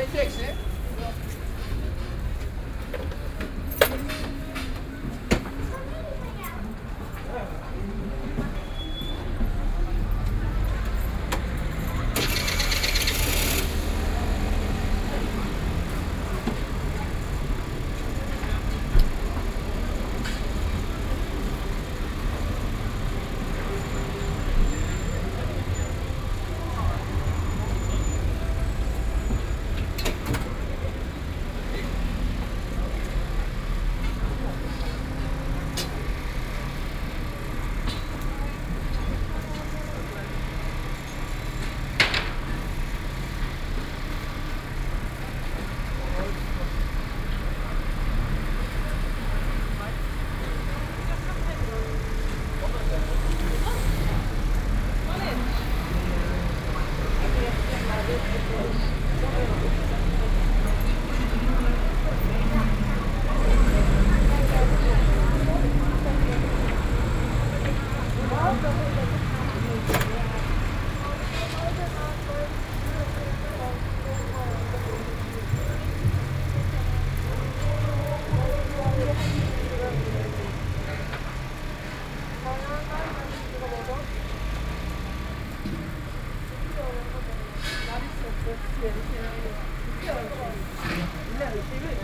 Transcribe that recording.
হয়েছে 我眼前有六六。